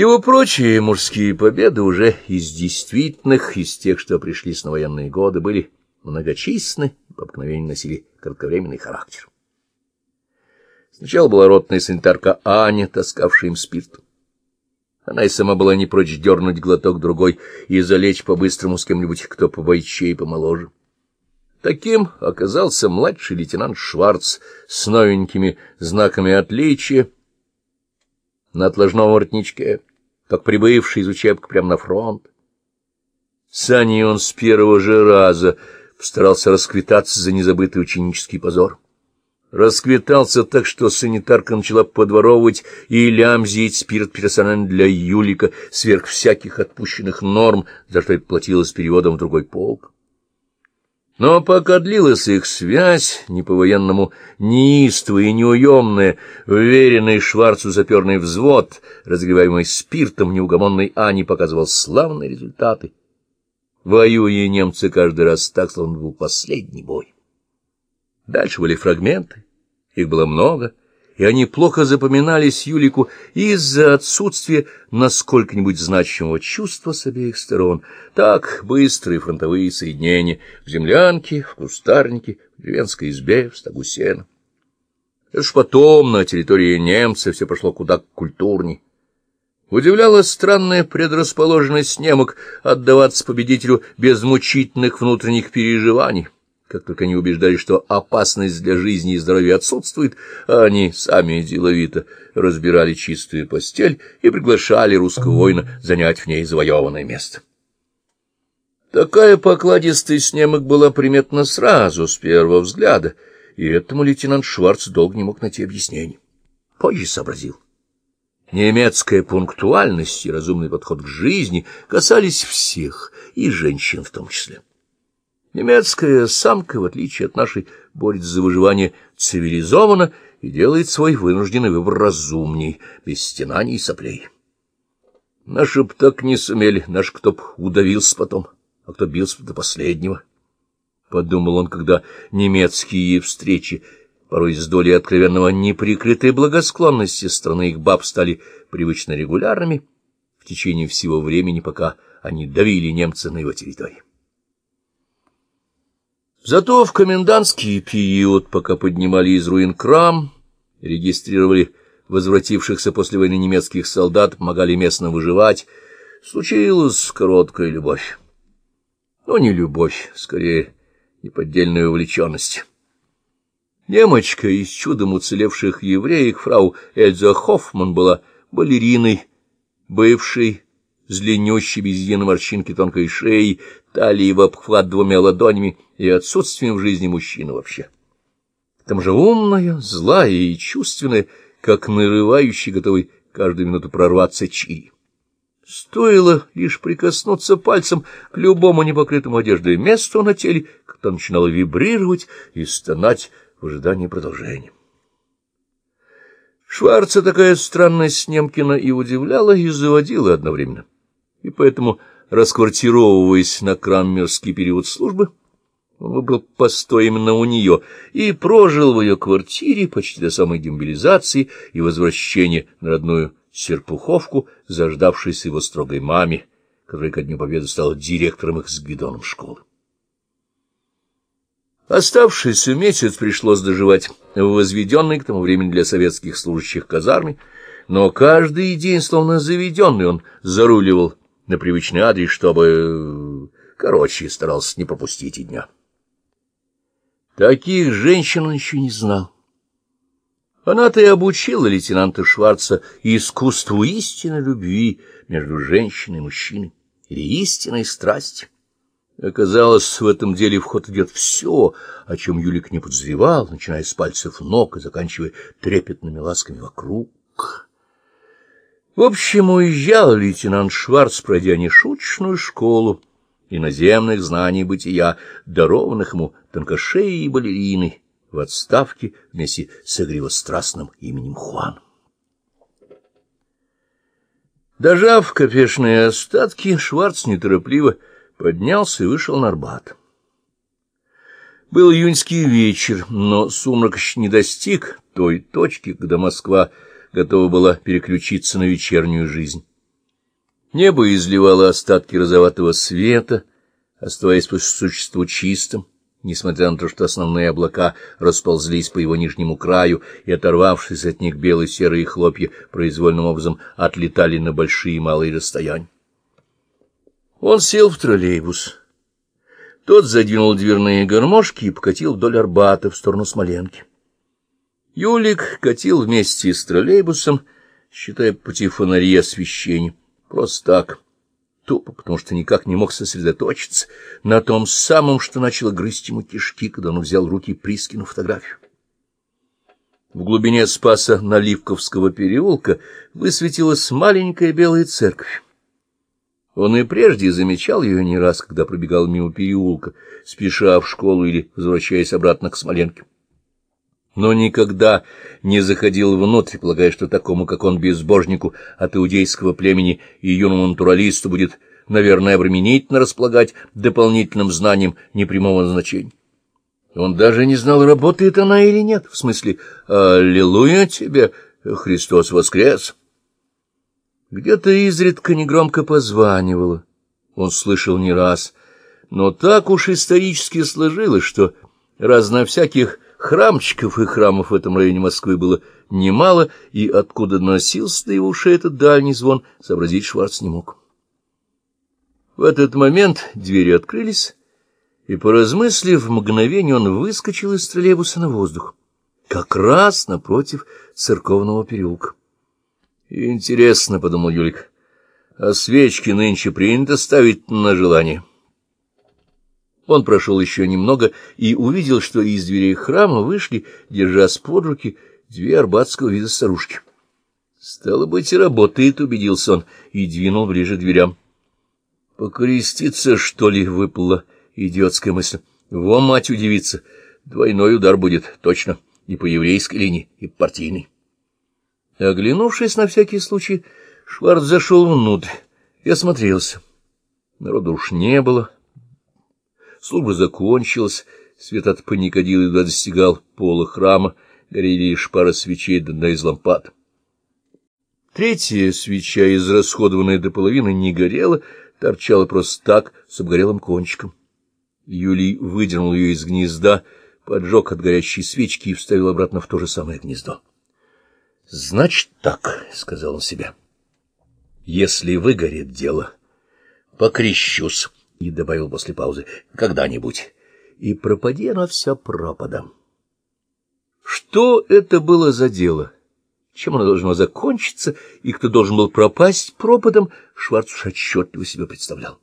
Его прочие мужские победы уже из действительных, из тех, что пришлись на военные годы, были многочисленны и по обыкновению носили кратковременный характер. Сначала была ротная санитарка Аня, таскавшая им спирт. Она и сама была не прочь дернуть глоток другой и залечь по-быстрому с кем-нибудь, кто побойче и помоложе. Таким оказался младший лейтенант Шварц с новенькими знаками отличия, на отложном воротничке, как прибывший из учебка прямо на фронт. С Аней он с первого же раза постарался расквитаться за незабытый ученический позор. Расквитался так, что санитарка начала подворовывать и лямзить спирт персонально для Юлика сверх всяких отпущенных норм, за что это платилось переводом в другой полк. Но пока длилась их связь, не по-военному неистовая и неуемная, уверенный Шварцу заперный взвод, разгреваемый спиртом неугомонной Ани, показывал славные результаты. Воюя немцы каждый раз так, словно был последний бой. Дальше были фрагменты, их было много, и они плохо запоминались Юлику из-за отсутствия насколько-нибудь значимого чувства с обеих сторон. Так быстрые фронтовые соединения в землянке, в кустарнике, в деревенской избе, в стогу сена. Ж потом на территории немцев все пошло куда культурней. Удивляла странная предрасположенность немок отдаваться победителю без мучительных внутренних переживаний. Как только они убеждались, что опасность для жизни и здоровья отсутствует, они сами деловито разбирали чистую постель и приглашали русского воина занять в ней завоеванное место. Такая покладистость немок была приметна сразу, с первого взгляда, и этому лейтенант Шварц долго не мог найти объяснений. Позже сообразил. Немецкая пунктуальность и разумный подход к жизни касались всех, и женщин в том числе. Немецкая самка, в отличие от нашей, борется за выживание цивилизованно и делает свой вынужденный выбор разумней, без стенаний и соплей. Наши б так не сумели, наш кто б удавился потом, а кто бился до последнего. Подумал он, когда немецкие встречи, порой с долей откровенного неприкрытой благосклонности страны их баб стали привычно регулярными в течение всего времени, пока они давили немца на его территории. Зато в комендантский период, пока поднимали из руин крам, регистрировали возвратившихся после войны немецких солдат, помогали местно выживать, случилась короткая любовь. Но не любовь, скорее, неподдельная увлеченность. Немочка из чудом уцелевших евреек, фрау Эльза Хоффман, была балериной, бывшей с без единой морщинки тонкой шеей, талией в обхват двумя ладонями и отсутствием в жизни мужчины вообще. Тому же умная, злая и чувственная, как нарывающий, готовый каждую минуту прорваться чири. Стоило лишь прикоснуться пальцем к любому непокрытому одеждой месту на теле, как то начинало вибрировать и стонать в ожидании продолжения. Шварца такая странность Немкина и удивляла, и заводила одновременно. И поэтому расквартировываясь на краммерский период службы, он выбрал постой именно у нее и прожил в ее квартире почти до самой демобилизации и возвращения на родную Серпуховку, заждавшейся его строгой маме, которая ко Дню Победы стала директором их с Гвидоном школы. Оставшийся месяц пришлось доживать в возведенной к тому времени для советских служащих казарме, но каждый день, словно заведенный, он заруливал на привычный адрес, чтобы... Короче, старался не пропустить и дня. Таких женщин он еще не знал. Она-то и обучила лейтенанта Шварца искусству истинной любви между женщиной и мужчиной, или истинной страсти. Оказалось, в этом деле в ход идет все, о чем Юлик не подозревал, начиная с пальцев ног и заканчивая трепетными ласками вокруг. В общем, уезжал лейтенант Шварц, пройдя нешуточную школу иноземных знаний бытия, дарованных ему тонкошеей и балериной, в отставке вместе с игриво-страстным именем Хуан. Дожав копешные остатки, Шварц неторопливо поднялся и вышел на Арбат. Был июньский вечер, но сумрак еще не достиг той точки, когда Москва готова была переключиться на вечернюю жизнь. Небо изливало остатки розоватого света, оставаясь по существу чистым, несмотря на то, что основные облака расползлись по его нижнему краю и, оторвавшись от них белые серые хлопья, произвольным образом отлетали на большие и малые расстояния. Он сел в троллейбус. Тот задвинул дверные гармошки и покатил вдоль Арбата в сторону Смоленки. Юлик катил вместе с троллейбусом, считая пути фонари освещения. Просто так, тупо, потому что никак не мог сосредоточиться на том самом, что начало грызть ему кишки, когда он взял в руки Прискину фотографию. В глубине Спаса Наливковского переулка высветилась маленькая белая церковь. Он и прежде замечал ее не раз, когда пробегал мимо переулка, спеша в школу или возвращаясь обратно к Смоленке но никогда не заходил внутрь, полагая, что такому, как он, безбожнику от иудейского племени и юному натуралисту будет, наверное, обременительно располагать дополнительным знанием непрямого значения. Он даже не знал, работает она или нет, в смысле «Аллилуйя тебе, Христос воскрес!» Где-то изредка негромко позванивало, он слышал не раз, но так уж исторически сложилось, что раз на всяких Храмчиков и храмов в этом районе Москвы было немало, и откуда носился до его ушей этот дальний звон, сообразить Шварц не мог. В этот момент двери открылись, и, поразмыслив, мгновение он выскочил из троллейбуса на воздух, как раз напротив церковного переулка. «Интересно», — подумал Юлик, — «а свечки нынче принято ставить на желание». Он прошел еще немного и увидел, что из дверей храма вышли, держась под руки, две арбатского вида старушки. «Стало быть, и работает», — убедился он, и двинул ближе к дверям. «Покреститься, что ли?» — выплыла идиотская мысль. «Во, мать удивится! Двойной удар будет, точно, и по еврейской линии, и по партийной». Оглянувшись на всякий случай, Шварц зашел внутрь и осмотрелся. Народу уж не было, Служба закончилась, свет от паникодила едва достигал пола храма, горели лишь пара свечей одна из лампад. Третья свеча, израсходованная до половины, не горела, торчала просто так, с обгорелым кончиком. Юлий выдернул ее из гнезда, поджег от горящей свечки и вставил обратно в то же самое гнездо. — Значит так, — сказал он себе, — если выгорит дело, покрещусь и добавил после паузы «когда-нибудь». И пропади оно все пропадом. Что это было за дело? Чем оно должно закончиться, и кто должен был пропасть пропадом, Шварц отчетливо себе представлял.